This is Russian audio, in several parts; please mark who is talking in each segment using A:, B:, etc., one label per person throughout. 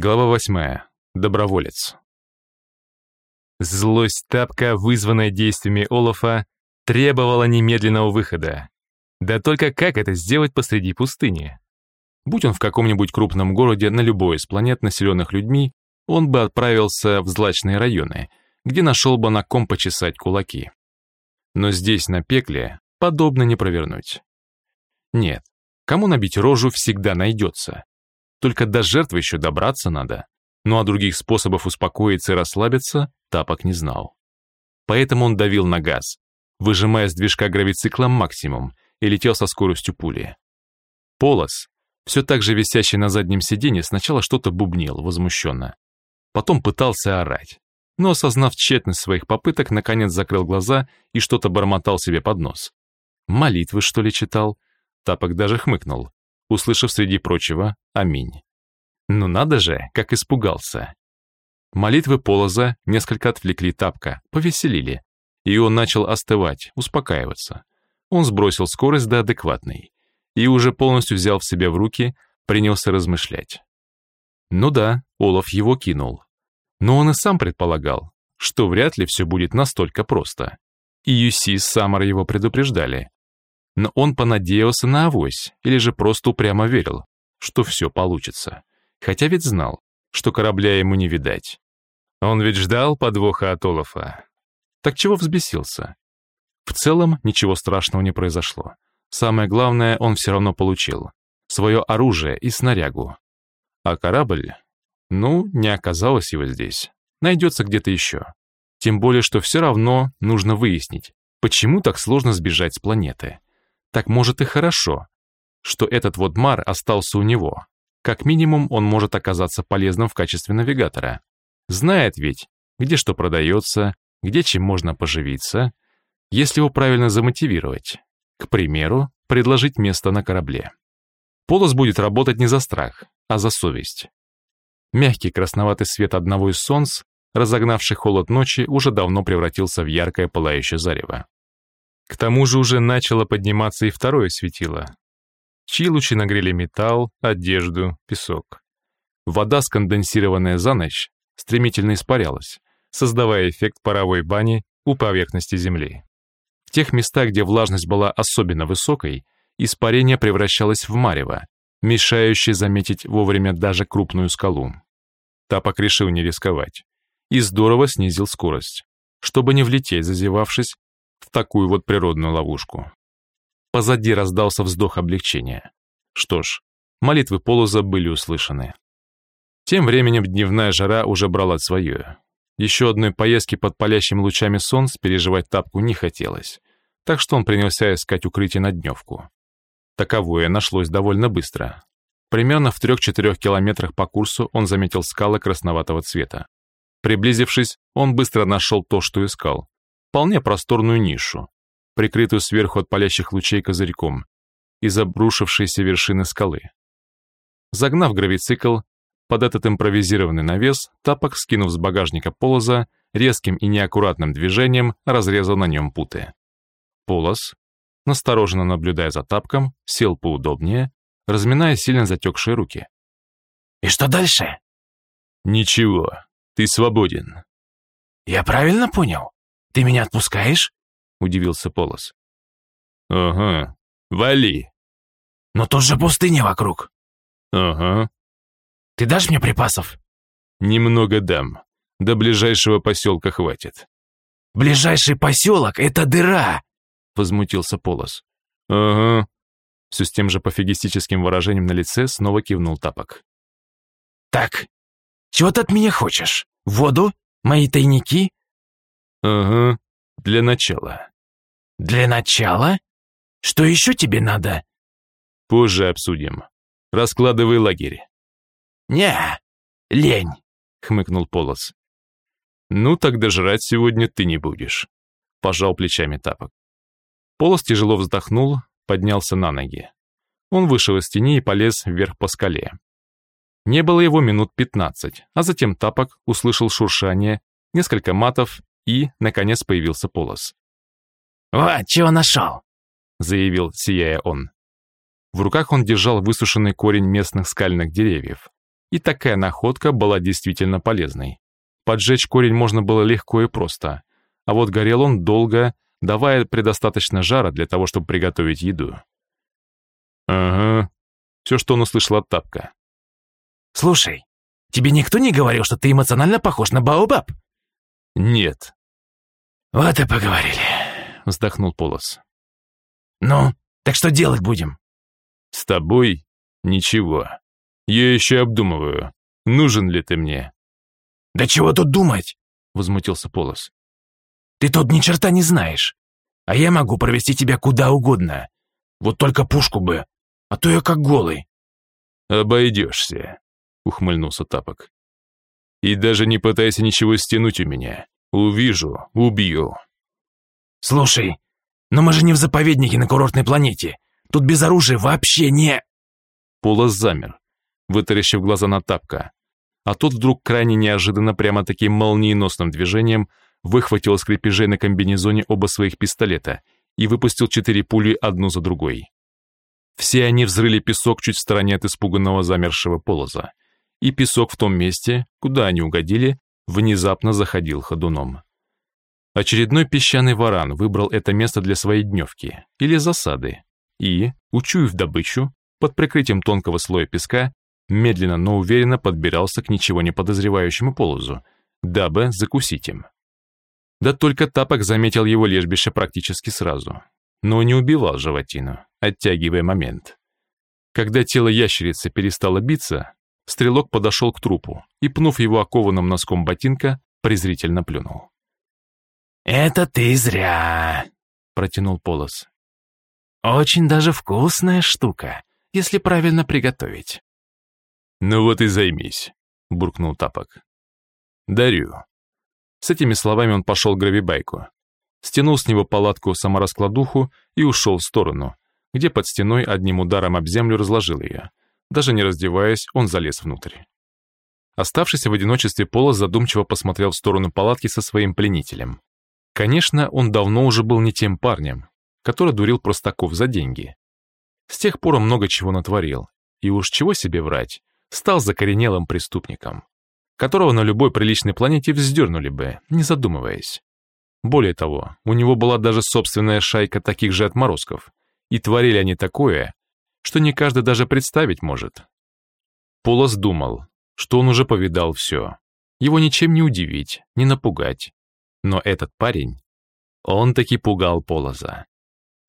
A: Глава восьмая. Доброволец. Злость Тапка, вызванная действиями Олафа, требовала немедленного выхода. Да только как это сделать посреди пустыни? Будь он в каком-нибудь крупном городе на любой из планет, населенных людьми, он бы отправился в злачные районы, где нашел бы на ком почесать кулаки. Но здесь, на пекле, подобно не провернуть. Нет, кому набить рожу всегда найдется. Только до жертвы еще добраться надо. Ну а других способов успокоиться и расслабиться Тапок не знал. Поэтому он давил на газ, выжимая с движка гравицикла максимум и летел со скоростью пули. Полос, все так же висящий на заднем сиденье, сначала что-то бубнил возмущенно. Потом пытался орать. Но, осознав тщетность своих попыток, наконец закрыл глаза и что-то бормотал себе под нос. Молитвы, что ли, читал? Тапок даже хмыкнул услышав среди прочего «Аминь». Ну надо же, как испугался. Молитвы Полоза несколько отвлекли Тапка, повеселили, и он начал остывать, успокаиваться. Он сбросил скорость до адекватной и уже полностью взял в себя в руки, принялся размышлять. Ну да, Олаф его кинул. Но он и сам предполагал, что вряд ли все будет настолько просто. И Юси с Самар его предупреждали, но он понадеялся на авось, или же просто упрямо верил, что все получится. Хотя ведь знал, что корабля ему не видать. Он ведь ждал подвоха от Олафа. Так чего взбесился? В целом ничего страшного не произошло. Самое главное он все равно получил. Свое оружие и снарягу. А корабль? Ну, не оказалось его здесь. Найдется где-то еще. Тем более, что все равно нужно выяснить, почему так сложно сбежать с планеты. Так может и хорошо, что этот вот Мар остался у него. Как минимум он может оказаться полезным в качестве навигатора. Знает ведь, где что продается, где чем можно поживиться, если его правильно замотивировать. К примеру, предложить место на корабле. Полос будет работать не за страх, а за совесть. Мягкий красноватый свет одного из солнц, разогнавший холод ночи, уже давно превратился в яркое пылающее зарево. К тому же уже начало подниматься и второе светило. Чьи лучи нагрели металл, одежду, песок. Вода, сконденсированная за ночь, стремительно испарялась, создавая эффект паровой бани у поверхности Земли. В тех местах, где влажность была особенно высокой, испарение превращалось в марево, мешающее заметить вовремя даже крупную скалу. Тапок решил не рисковать и здорово снизил скорость, чтобы не влететь, зазевавшись в такую вот природную ловушку. Позади раздался вздох облегчения. Что ж, молитвы Полоза были услышаны. Тем временем дневная жара уже брала свое. Еще одной поездки под палящими лучами солнца переживать тапку не хотелось, так что он принялся искать укрытие на дневку. Таковое нашлось довольно быстро. Примерно в 3-4 километрах по курсу он заметил скалы красноватого цвета. Приблизившись, он быстро нашел то, что искал вполне просторную нишу, прикрытую сверху от палящих лучей козырьком, из обрушившейся вершины скалы. Загнав гравицикл под этот импровизированный навес, тапок, скинув с багажника полоза, резким и неаккуратным движением разрезал на нем путы. Полос, настороженно наблюдая за тапком, сел поудобнее, разминая сильно затекшие руки.
B: «И что дальше?»
A: «Ничего, ты свободен».
B: «Я правильно понял?» «Ты меня отпускаешь?»
A: — удивился Полос. «Ага, вали».
B: «Но тут же пустыня вокруг».
A: «Ага».
B: «Ты дашь мне припасов?»
A: «Немного дам. До ближайшего поселка хватит».
B: «Ближайший поселок — это дыра!» — возмутился Полос.
A: «Ага». Все с тем же пофигистическим выражением на лице снова кивнул Тапок.
B: «Так, чего ты от меня хочешь? Воду? Мои тайники?
A: «Ага, для начала».
B: «Для начала? Что еще тебе надо?»
A: «Позже обсудим. Раскладывай лагерь».
B: «Не, лень», —
A: хмыкнул Полос. «Ну, тогда жрать сегодня ты не будешь», — пожал плечами тапок. Полос тяжело вздохнул, поднялся на ноги. Он вышел из тени и полез вверх по скале. Не было его минут пятнадцать, а затем тапок услышал шуршание, несколько матов и, наконец, появился Полос.
B: «Вот, чего нашел!»
A: — заявил, сияя он. В руках он держал высушенный корень местных скальных деревьев. И такая находка была действительно полезной. Поджечь корень можно было легко и просто, а вот горел он долго, давая предостаточно жара для того, чтобы приготовить еду. Ага, все, что он услышал от тапка.
B: «Слушай, тебе никто не говорил, что ты эмоционально похож на Баобаб?»
A: «Нет».
B: «Вот и поговорили», —
A: вздохнул Полос.
B: «Ну, так что делать будем?»
A: «С тобой ничего. Я еще обдумываю, нужен ли ты мне».
B: «Да чего тут думать?»
A: — возмутился Полос.
B: «Ты тут ни черта не знаешь, а я могу провести тебя куда угодно. Вот только пушку бы, а то я как голый».
A: «Обойдешься», — ухмыльнулся Тапок. «И даже не пытайся ничего стянуть у меня. Увижу, убью».
B: «Слушай, но мы же не в заповеднике на курортной планете. Тут без оружия вообще не...»
A: Полос замер, вытаращив глаза на Тапка. А тот вдруг крайне неожиданно, прямо таким молниеносным движением, выхватил из крепежей на комбинезоне оба своих пистолета и выпустил четыре пули одну за другой. Все они взрыли песок чуть в стороне от испуганного замершего полоза, и песок в том месте, куда они угодили, внезапно заходил ходуном. Очередной песчаный варан выбрал это место для своей дневки или засады и, учуяв добычу, под прикрытием тонкого слоя песка, медленно, но уверенно подбирался к ничего не подозревающему полозу, дабы закусить им. Да только Тапок заметил его лежбище практически сразу, но не убивал животину, оттягивая момент. Когда тело ящерицы перестало биться, стрелок подошел к трупу и, пнув его окованным носком ботинка, презрительно плюнул.
B: «Это ты зря», — протянул Полос. «Очень даже вкусная штука, если правильно приготовить».
A: «Ну вот и займись», — буркнул Тапок. «Дарю». С этими словами он пошел к гравибайку, стянул с него палатку самораскладуху и ушел в сторону, где под стеной одним ударом об землю разложил ее. Даже не раздеваясь, он залез внутрь. Оставшийся в одиночестве Полос задумчиво посмотрел в сторону палатки со своим пленителем. Конечно, он давно уже был не тем парнем, который дурил простаков за деньги. С тех пор он много чего натворил, и уж чего себе врать, стал закоренелым преступником, которого на любой приличной планете вздернули бы, не задумываясь. Более того, у него была даже собственная шайка таких же отморозков, и творили они такое, что не каждый даже представить может. Полос думал, что он уже повидал все. Его ничем не удивить, не напугать. Но этот парень, он таки пугал Полоза.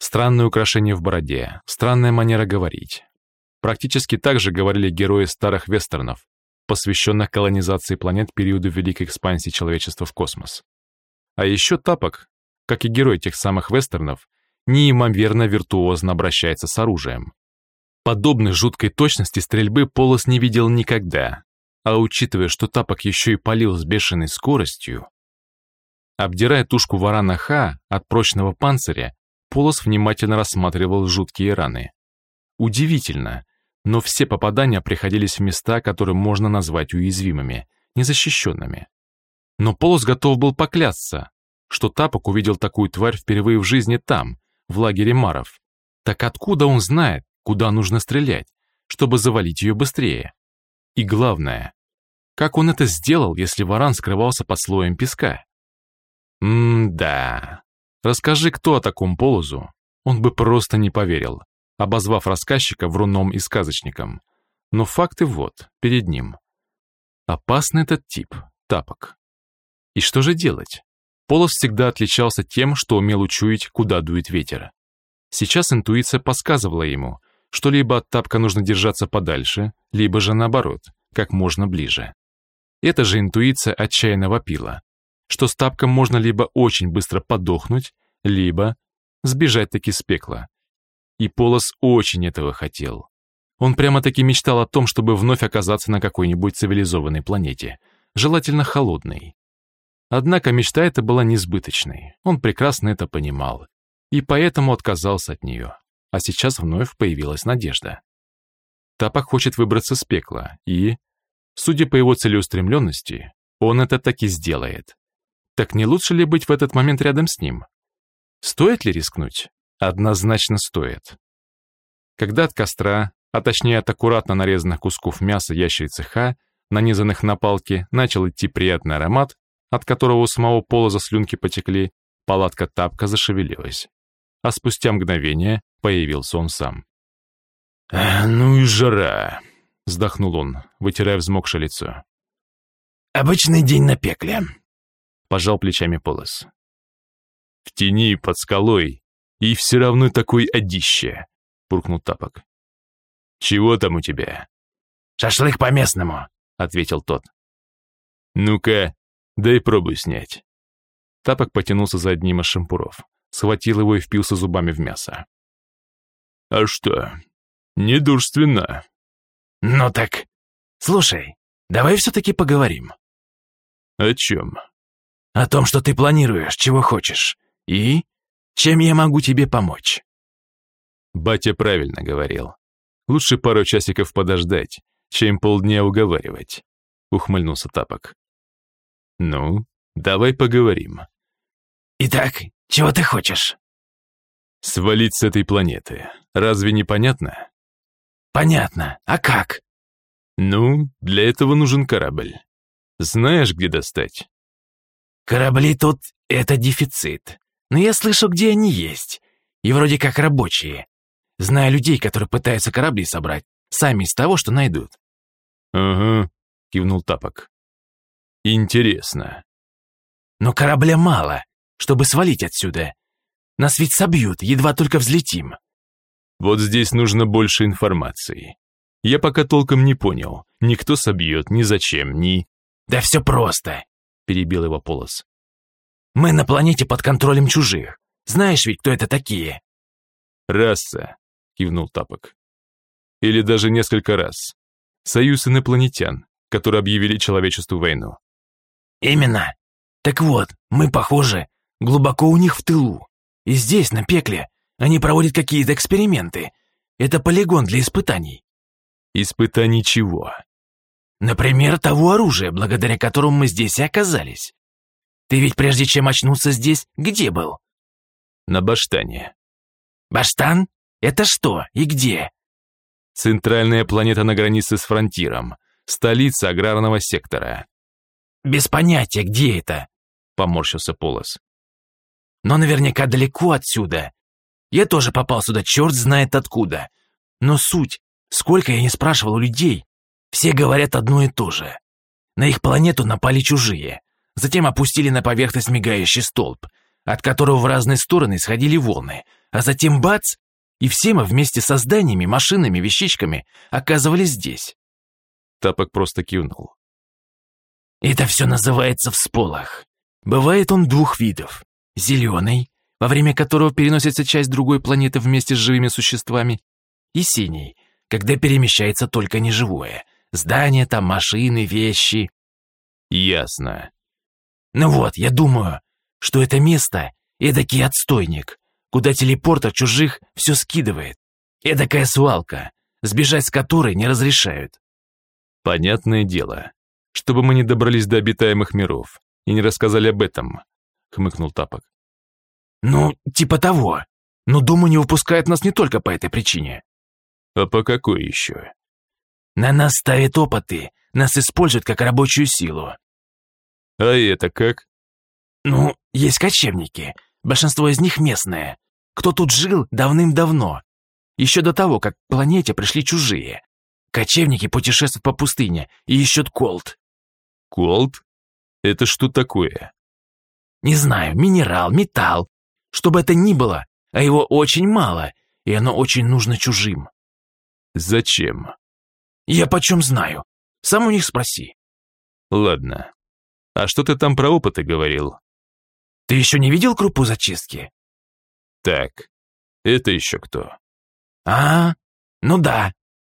A: Странное украшение в бороде, странная манера говорить, Практически так же говорили герои старых вестернов, посвященных колонизации планет периода Великой экспансии человечества в космос. А еще Тапок, как и герой тех самых вестернов, неимоверно виртуозно обращается с оружием. Подобной жуткой точности стрельбы Полос не видел никогда, а учитывая, что Тапок еще и палил с бешеной скоростью, обдирая тушку варана Ха от прочного панциря, Полос внимательно рассматривал жуткие раны. Удивительно, но все попадания приходились в места, которые можно назвать уязвимыми, незащищенными. Но Полос готов был поклясться, что Тапок увидел такую тварь впервые в жизни там, в лагере Маров. Так откуда он знает, куда нужно стрелять, чтобы завалить ее быстрее? И главное, как он это сделал, если варан скрывался под слоем песка? М-да. Расскажи, кто о таком Полозу, он бы просто не поверил обозвав рассказчика вруном и сказочником. Но факты вот, перед ним. Опасный этот тип, тапок. И что же делать? Полос всегда отличался тем, что умел учуять, куда дует ветер. Сейчас интуиция подсказывала ему, что либо от тапка нужно держаться подальше, либо же наоборот, как можно ближе. Эта же интуиция отчаянно вопила, что с тапком можно либо очень быстро подохнуть, либо сбежать таки с пекла, и Полос очень этого хотел. Он прямо-таки мечтал о том, чтобы вновь оказаться на какой-нибудь цивилизованной планете, желательно холодной. Однако мечта эта была несбыточной, он прекрасно это понимал, и поэтому отказался от нее. А сейчас вновь появилась надежда. Тапок хочет выбраться с пекла, и, судя по его целеустремленности, он это таки сделает. Так не лучше ли быть в этот момент рядом с ним? Стоит ли рискнуть? Однозначно стоит. Когда от костра, а точнее от аккуратно нарезанных кусков мяса ящерицы Ха, нанизанных на палки, начал идти приятный аромат, от которого у самого пола за слюнки потекли, палатка тапка зашевелилась. А спустя мгновение появился он сам.
B: «Ну и жара!»
A: — вздохнул он, вытирая взмокшее лицо.
B: «Обычный день на пекле», —
A: пожал плечами Полос. «В тени, под скалой, и все равно такой одище», — буркнул Тапок. «Чего там у тебя?»
B: «Шашлык по-местному», — ответил тот.
A: «Ну-ка, дай пробуй снять». Тапок потянулся за одним из шампуров, схватил его и впился зубами в мясо. «А что? Недурственно».
B: «Ну так, слушай, давай все-таки поговорим».
A: «О чем?»
B: «О том, что ты планируешь, чего хочешь. И чем я могу тебе помочь?»
A: Батя правильно говорил. Лучше пару часиков подождать, чем полдня уговаривать, ухмыльнулся Тапок. Ну, давай поговорим.
B: Итак, чего ты хочешь?
A: Свалить с этой планеты. Разве не понятно?
B: Понятно. А как?
A: Ну, для этого нужен корабль. Знаешь, где достать?
B: Корабли тут — это дефицит. Но я слышу, где они есть. И вроде как рабочие. Знаю людей, которые пытаются корабли собрать, сами из того, что найдут.
A: «Ага», — кивнул Тапок. «Интересно».
B: «Но корабля мало, чтобы свалить отсюда. Нас ведь собьют, едва только взлетим».
A: «Вот здесь нужно больше информации. Я пока толком не понял. Никто собьет, ни зачем, ни...»
B: «Да все просто», — перебил его Полос. «Мы на планете под контролем чужих. Знаешь ведь, кто это такие?»
A: «Раса», — кивнул Тапок. «Или даже несколько раз. Союз инопланетян, которые объявили человечеству войну».
B: «Именно. Так вот, мы, похоже, глубоко у них в тылу. И здесь, на пекле, они проводят какие-то эксперименты. Это полигон для испытаний».
A: «Испытаний чего?»
B: Например, того оружия, благодаря которому мы здесь и оказались. Ты ведь прежде чем очнуться здесь, где был?
A: На Баштане.
B: Баштан? Это что и где?
A: Центральная планета на границе с фронтиром. Столица аграрного сектора.
B: Без понятия, где это, поморщился Полос. Но наверняка далеко отсюда. Я тоже попал сюда, черт знает откуда. Но суть, сколько я не спрашивал у людей, все говорят одно и то же. На их планету напали чужие. Затем опустили на поверхность мигающий столб, от которого в разные стороны сходили волны. А затем бац! И все мы вместе со зданиями, машинами, вещичками оказывались здесь.
A: Тапок просто кивнул.
B: Это все называется всполох. Бывает он двух видов. Зеленый, во время которого переносится часть другой планеты вместе с живыми существами, и синий, когда перемещается только неживое — Здания там, машины, вещи.
A: Ясно.
B: Ну вот, я думаю, что это место — эдакий отстойник, куда телепортер чужих все скидывает. Эдакая свалка, сбежать с которой не разрешают.
A: Понятное дело. Чтобы мы не добрались до обитаемых миров и не рассказали об этом, хмыкнул Тапок.
B: Ну, типа того. Но Дума не выпускает нас не только по этой причине.
A: А по какой еще?
B: На нас ставят опыты, нас используют как рабочую силу.
A: А это как?
B: Ну, есть кочевники. Большинство из них местные. Кто тут жил давным-давно. Еще до того, как к планете пришли чужие. Кочевники путешествуют по пустыне и ищут колд.
A: Колд? Это что такое?
B: Не знаю, минерал, металл. Что бы это ни было, а его очень мало, и оно очень нужно чужим.
A: Зачем?
B: «Я почем знаю? Сам у них спроси».
A: «Ладно. А что ты там про опыты говорил?»
B: «Ты еще не видел крупу зачистки?»
A: «Так, это еще кто?»
B: «А, ну да.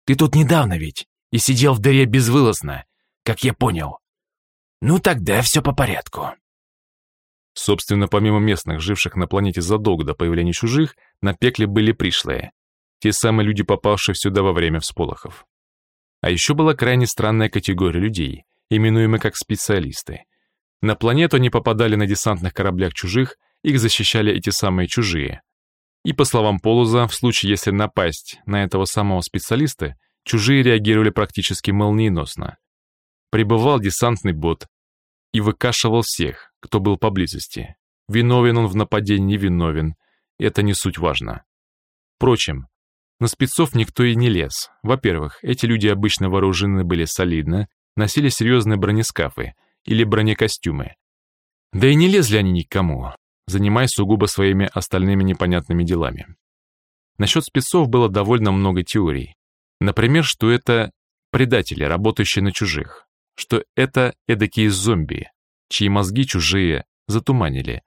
B: Ты тут недавно ведь и сидел в дыре безвылазно, как я понял. Ну тогда все по порядку».
A: Собственно, помимо местных, живших на планете задолго до появления чужих, на пекле были пришлые. Те самые люди, попавшие сюда во время всполохов. А еще была крайне странная категория людей, именуемая как специалисты. На планету они попадали на десантных кораблях чужих, их защищали эти самые чужие. И по словам Полуза, в случае, если напасть на этого самого специалиста, чужие реагировали практически молниеносно. Прибывал десантный бот и выкашивал всех, кто был поблизости. Виновен он в нападении, невиновен, это не суть важно. Впрочем, на спецов никто и не лез. Во-первых, эти люди обычно вооружены были солидно, носили серьезные бронескафы или бронекостюмы. Да и не лезли они никому, занимаясь сугубо своими остальными непонятными делами. Насчет спецов было довольно много теорий. Например, что это предатели, работающие на чужих, что это эдакие зомби, чьи мозги чужие затуманили.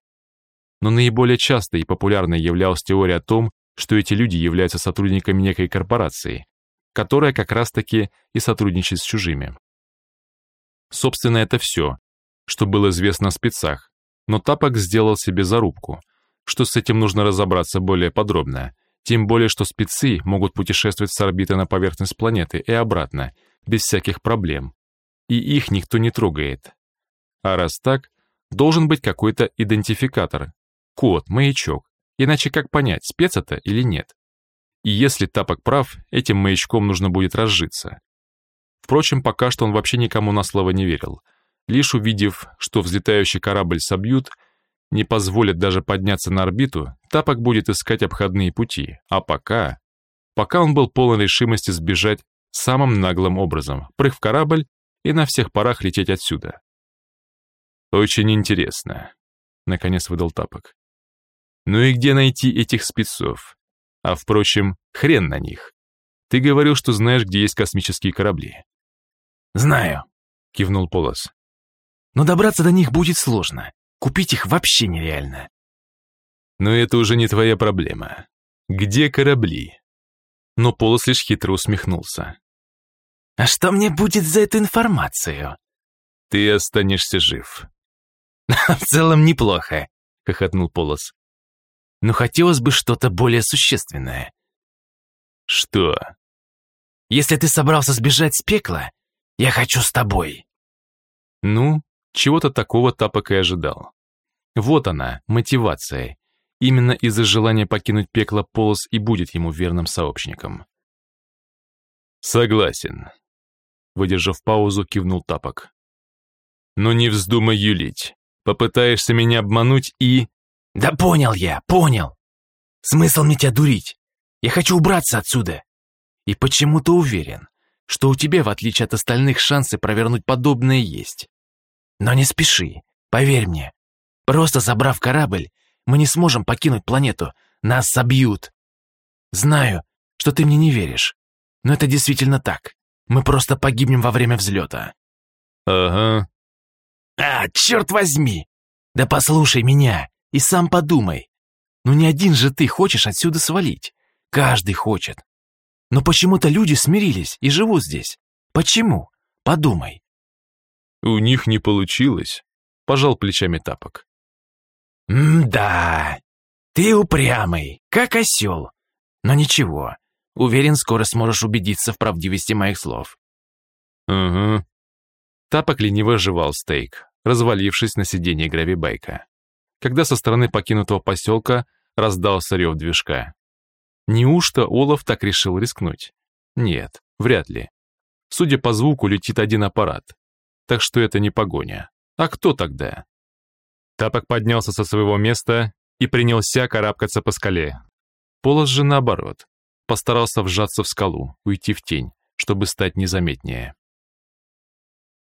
A: Но наиболее частой и популярной являлась теория о том, что эти люди являются сотрудниками некой корпорации, которая как раз-таки и сотрудничает с чужими. Собственно, это все, что было известно о спецах, но Тапок сделал себе зарубку, что с этим нужно разобраться более подробно, тем более, что спецы могут путешествовать с орбиты на поверхность планеты и обратно, без всяких проблем, и их никто не трогает. А раз так, должен быть какой-то идентификатор, код, маячок, Иначе как понять, спец это или нет? И если Тапок прав, этим маячком нужно будет разжиться. Впрочем, пока что он вообще никому на слово не верил. Лишь увидев, что взлетающий корабль собьют, не позволят даже подняться на орбиту, Тапок будет искать обходные пути. А пока... Пока он был полон решимости сбежать самым наглым образом, прыг в корабль и на всех парах лететь отсюда. «Очень интересно», — наконец выдал Тапок. Ну и где найти этих спецов? А впрочем, хрен на них. Ты говорил, что знаешь, где есть космические корабли.
B: Знаю, кивнул Полос. Но добраться до них будет сложно. Купить их вообще нереально.
A: Но это уже не твоя проблема. Где корабли? Но Полос лишь хитро усмехнулся.
B: А что мне будет за эту информацию?
A: Ты останешься жив.
B: В целом неплохо, хохотнул Полос но хотелось бы что-то более существенное.
A: Что?
B: Если ты собрался сбежать с пекла, я хочу с тобой.
A: Ну, чего-то такого Тапок и ожидал. Вот она, мотивация. Именно из-за желания покинуть пекло Полос и будет ему верным сообщником. Согласен. Выдержав паузу, кивнул Тапок. Но не вздумай юлить. Попытаешься меня обмануть и...
B: «Да понял я, понял. Смысл мне тебя дурить? Я хочу убраться отсюда. И почему-то уверен, что у тебя, в отличие от остальных, шансы провернуть подобное есть. Но не спеши, поверь мне. Просто забрав корабль, мы не сможем покинуть планету, нас собьют. Знаю, что ты мне не веришь, но это действительно так. Мы просто погибнем во время взлета».
A: «Ага».
B: «А, черт возьми! Да послушай меня. И сам подумай. Ну не один же ты хочешь отсюда свалить. Каждый хочет. Но почему-то люди смирились и живут здесь. Почему? Подумай.
A: У них не получилось. Пожал плечами тапок.
B: «М-да, ты упрямый, как осел. Но ничего, уверен, скоро сможешь убедиться в правдивости моих слов».
A: «Угу». Тапок лениво жевал стейк, развалившись на сиденье гравибайка когда со стороны покинутого поселка раздался рев движка. Неужто Олаф так решил рискнуть? Нет, вряд ли. Судя по звуку, летит один аппарат. Так что это не погоня. А кто тогда? Тапок поднялся со своего места и принялся карабкаться по скале. Полос же наоборот. Постарался вжаться в скалу, уйти в тень, чтобы стать незаметнее.